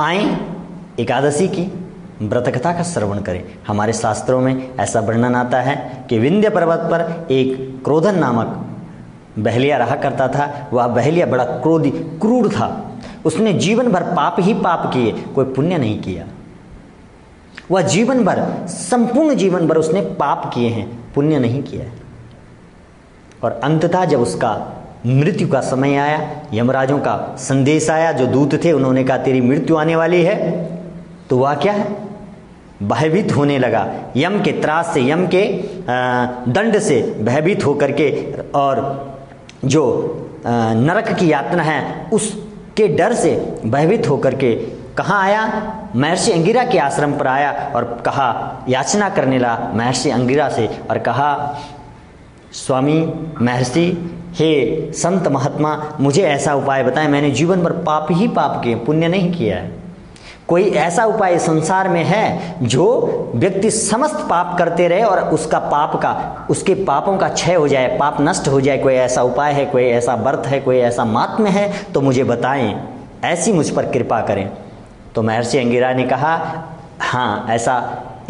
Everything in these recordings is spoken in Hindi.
आए, एकादशी की व्रत कथा का श्रवण करें। हमारे शास्त्रों में ऐसा वर्णन आता है कि विंध्य पर्वत पर एक क्रोधन नामक बहलिया रहा करता था। वह बहलिया बड़ा क्रोधी, क्रूर था। उसने जीवन भर पाप ही पाप किए, कोई पुण्य नहीं किया। वह जीवन भर, संपूर्ण जीवन भर उसने पाप किए हैं, पुण्य नहीं किया और अंततः जब उसका मृत्यु का समय आया, यमराजों का संदेश आया, जो दूत थे, उन्होंने कहा, तेरी मृत्यु आने वाली है। तो वह क्या है? भयभीत होने लगा। यम के त्रास से, यम के दंड से भयभीत होकर के, और जो नरक की यातना है, उसके डर से भयभीत होकर के कहाँ आया? महर्षि अंगिरा के आश्रम पर आया और कहा, याचना करने लगा महर्षि अंगिरा से और कहा स्वामी, महर्षि, हे संत महात्मा, मुझे ऐसा उपाय बताएँ, मैंने जीवन भर पाप ही पाप किए, पुण्य नहीं किया है। कोई ऐसा उपाय संसार में है जो व्यक्ति समस्त पाप करते रहे और उसका पाप का, उसके पापों का क्षय हो जाए, पाप नष्ट हो जाए, कोई ऐसा उपाय है, कोई ऐसा व्रत है, कोई ऐसा मात्म है तो मुझे बताएँ, ऐसी मुझ पर कृपा करें। तो महर्षि अंगिरा ने कहा हाँ ऐसा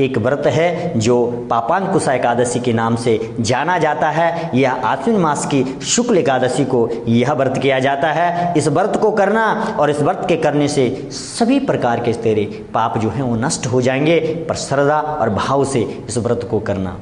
एक व्रत है, जो पापांकुशा एकादशी के नाम से जाना जाता है। यह आश्विन मास की शुक्ल एकादशी को यह व्रत किया जाता है। इस व्रत को करना और इस व्रत के करने से सभी प्रकार के तेरे पाप जो हैं, वो नष्ट हो जाएँगे। पर श्रद्धा और भाव से इस व्रत को करना।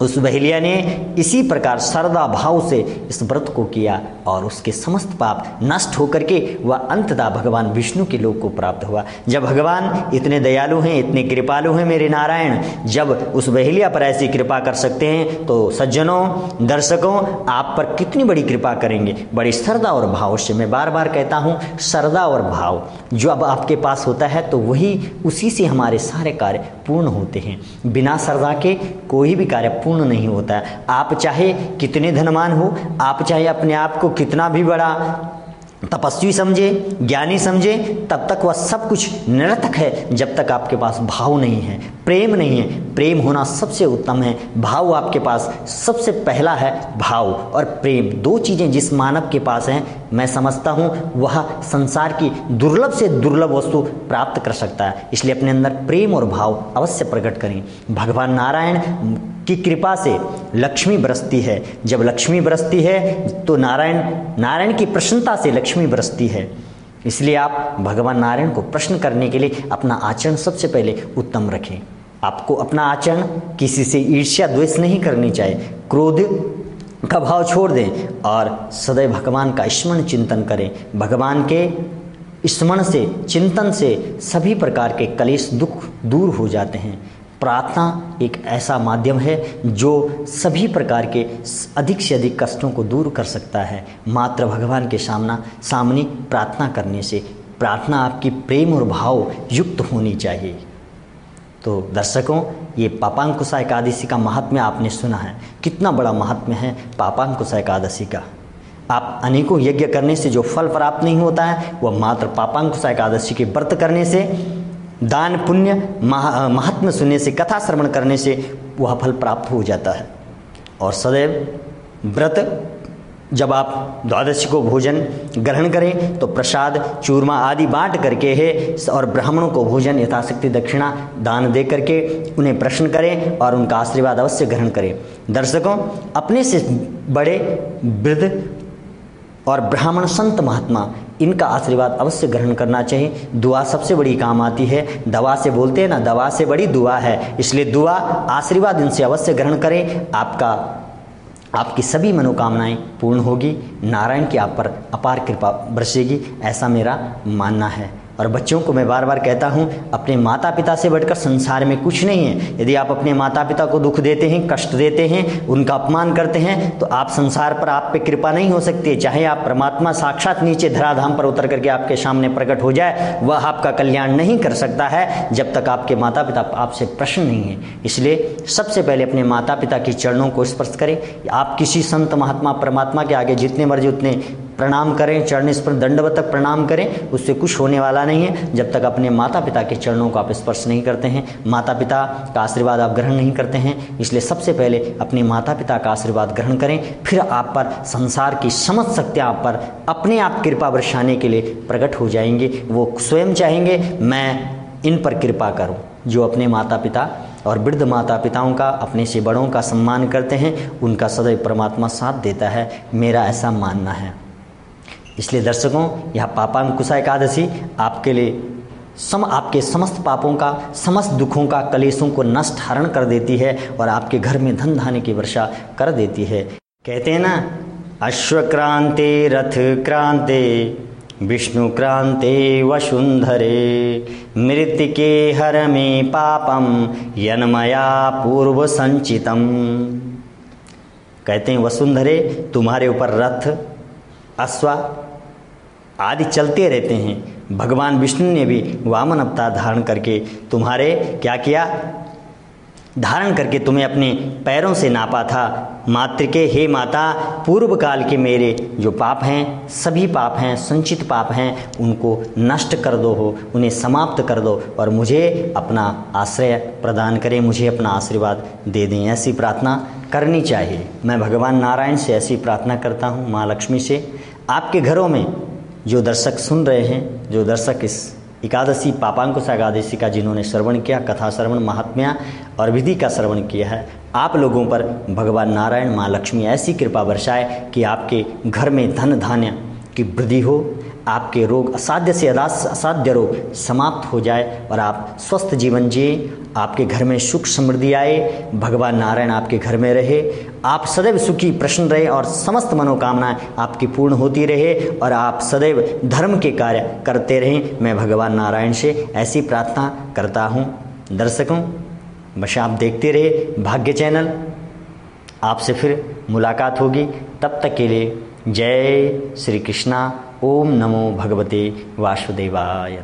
उस बहेलिया ने इसी प्रकार श्रद्धा भाव से इस व्रत को किया और उसके समस्त पाप नष्ट होकर के वह अंततः भगवान विष्णु के लोक को प्राप्त हुआ। जब भगवान, इतने दयालु हैं, इतने कृपालु हैं मेरे नारायण, जब उस बहेलिया पर ऐसी कृपा कर सकते हैं तो सज्जनों, दर्शकों, आप पर कितनी बड़ी कृपा करेंगे? बड़ी श्रद्धा और भाव से मैं बार बार कहता हूँ श्रद्धा और भाव, जो अब आपके पास होता है तो वही उसी से हमारे सारे कार्य पूर्ण होते हैं। बिना श्रद्धा के कोई भी कार्य पूर्ण नहीं होता। आप चाहे कितने धनवान हो, आप चाहे अपने आप को कितना भी बड़ा तपस्वी समझे, ज्ञानी समझे, तब तक वह सब कुछ निरर्थक है, जब तक आपके पास भाव नहीं है, प्रेम नहीं है। प्रेम होना सबसे उत्तम है, भाव आपके पास सबसे पहला है भाव। और प्रेम, दो चीज़ें जिस मानव के पास हैं, मैं समझता हूँ, वह संसार की दुर्लभ से दुर्लभ वस्तु प्राप्त कर सकता है। इसलिए अपने अंदर प्रेम और भाव अवश्य प्रकट करें। भगवान नारायण की कृपा से लक्ष्मी बरसती है। जब लक्ष्मी बरसती है तो नारायण नारायण की प्रसन्नता से लक्ष्मी बरसती है। इसलिए आप भगवान नारायण को प्रश्न करने के लिए अपना आचरण सबसे पहले उत्तम रखें। आपको अपना आचरण किसी से ईर्ष्या द्वेष नहीं करनी चाहिए। क्रोध का भाव छोड़ दें और सदैव भगवान का स्मरण चिंतन करें। भगवान के स्मरण से, चिंतन से सभी प्रकार के कलेश दुख दूर हो जाते हैं। प्रार्थना एक ऐसा माध्यम है जो सभी प्रकार के अधिक से अधिक कष्टों को दूर कर सकता है। मात्र भगवान के सामना, सामने प्रार्थना करने से प्रार्थना आपकी प्रेम और भाव युक्त होनी चाहिए। तो दर्शकों, ये पापांकुशा एकादशी का महात्म्य आपने सुना है। कितना बड़ा महात्म्य है पापांकुशा एकादशी का। आप अनेकों यज्ञ करने से जो फल प्राप्त नहीं होता है, वह मात्र पापांकुशा एकादशी के व्रत करने से दान पुण्य, महा महात्म्य सुनने से, कथा श्रवण करने से वह फल प्राप्त हो जाता है। और सदैव व्रत, जब आप द्वादशी को भोजन ग्रहण करें तो प्रसाद, चूरमा आदि बांट करके है, और ब्राह्मणों को भोजन यथाशक्ति दक्षिणा दान दे करके उन्हें प्रश्न करें और उनका आशीर्वाद अवश्य ग्रहण करें। दर्शकों, अपने से बड़े वृद्ध और ब्राह्मण संत महात्मा, इनका आशीर्वाद अवश्य ग्रहण करना चाहिए। दुआ सबसे बड़ी काम आती है। दवा से बोलते हैं ना, दवा से बड़ी दुआ है। इसलिए दुआ, आशीर्वाद इनसे अवश्य ग्रहण करें। आपका, आपकी सभी मनोकामनाएँ पूर्ण होगी। नारायण की आप पर अपार कृपा बरसेगी। ऐसा मेरा मानना है। और बच्चों को मैं बार बार कहता हूँ, अपने माता पिता से बढ़कर संसार में कुछ नहीं है। यदि आप अपने माता पिता को दुख देते हैं, कष्ट देते हैं, उनका अपमान करते हैं तो आप संसार पर आप पे कृपा नहीं हो सकती। चाहे आप परमात्मा साक्षात नीचे धराधाम पर उतर करके आपके सामने प्रकट हो जाए, वह आपका कल्याण नहीं कर सकता है, जब तक आपके माता पिता आपसे प्रश्न नहीं है। इसलिए सबसे पहले अपने माता पिता की चरणों को स्पर्श करें। आप किसी संत महात्मा, परमात्मा के आगे जितने मर्ज़ी उतने प्रणाम करें, चरण स्पर्श दंडवत तक प्रणाम करें, उससे कुछ होने वाला नहीं है। जब तक अपने माता पिता के चरणों को आप स्पर्श नहीं करते हैं माता पिता का आशीर्वाद आप ग्रहण नहीं करते हैं, इसलिए सबसे पहले अपने माता पिता का आशीर्वाद ग्रहण करें, फिर आप पर, संसार की समझ शक्तियाँ आप पर, अपने आप कृपा बरसाने के लिए प्रकट हो जाएँगे। वो स्वयं चाहेंगे, मैं इन पर कृपा करूँ, जो अपने माता पिता और वृद्ध माता पिताओं का, अपने से बड़ों का सम्मान करते हैं, उनका सदैव परमात्मा साथ देता है, मेरा ऐसा मानना है। इसलिए दर्शकों, यह पापांकुशा एकादशी आपके लिए सम, आपके समस्त पापों का, समस्त दुखों का, कलेशों को नष्ट हरण कर देती है और आपके घर में धन धाने की वर्षा कर देती है। कहते हैं ना, अश्वक्रांते रथ क्रांति विष्णु क्रांति वसुंधरे मृत के हर में पापम, यनमया पूर्व संचितम। कहते हैं, वसुंधरे, तुम्हारे ऊपर रथ, अश्वा आदि चलते रहते हैं। भगवान विष्णु ने भी वामन अवतार धारण करके तुम्हारे क्या किया? धारण करके तुम्हें अपने पैरों से नापा था। मातृ के हे माता पूर्व काल के मेरे जो पाप हैं, सभी पाप हैं, संचित पाप हैं, उनको नष्ट कर दो हो, उन्हें समाप्त कर दो और मुझे अपना आश्रय प्रदान करें, मुझे अपना आशीर्वाद दे दें। ऐसी प्रार्थना करनी चाहिए। मैं भगवान नारायण से ऐसी प्रार्थना करता हूँ, माँ लक्ष्मी से। आपके घरों में जो दर्शक सुन रहे हैं, जो दर्शक इस एकादशी पापांकुश एकादशी का जिन्होंने श्रवण किया, कथा श्रवण, महात्म्या और विधि का श्रवण किया है, आप लोगों पर भगवान नारायण, माँ लक्ष्मी ऐसी कृपा बरसाए कि आपके घर में धन धान्य की वृद्धि हो, आपके रोग असाध्य से असाध्य रोग समाप्त हो जाए और आप स्वस्थ जीवन जिए, आपके घर में सुख समृद्धि आए, भगवान नारायण आपके घर में रहे, आप सदैव सुखी प्रश्न रहे और समस्त मनोकामनाएँ आपकी पूर्ण होती रहे और आप सदैव धर्म के कार्य करते रहें। मैं भगवान नारायण से ऐसी प्रार्थना करता हूँ। दर्शकों, बस आप देखते रहे भाग्य चैनल। आपसे फिर मुलाकात होगी। तब तक के लिए जय श्री कृष्णा ओम नमो भगवते वासुदेवाय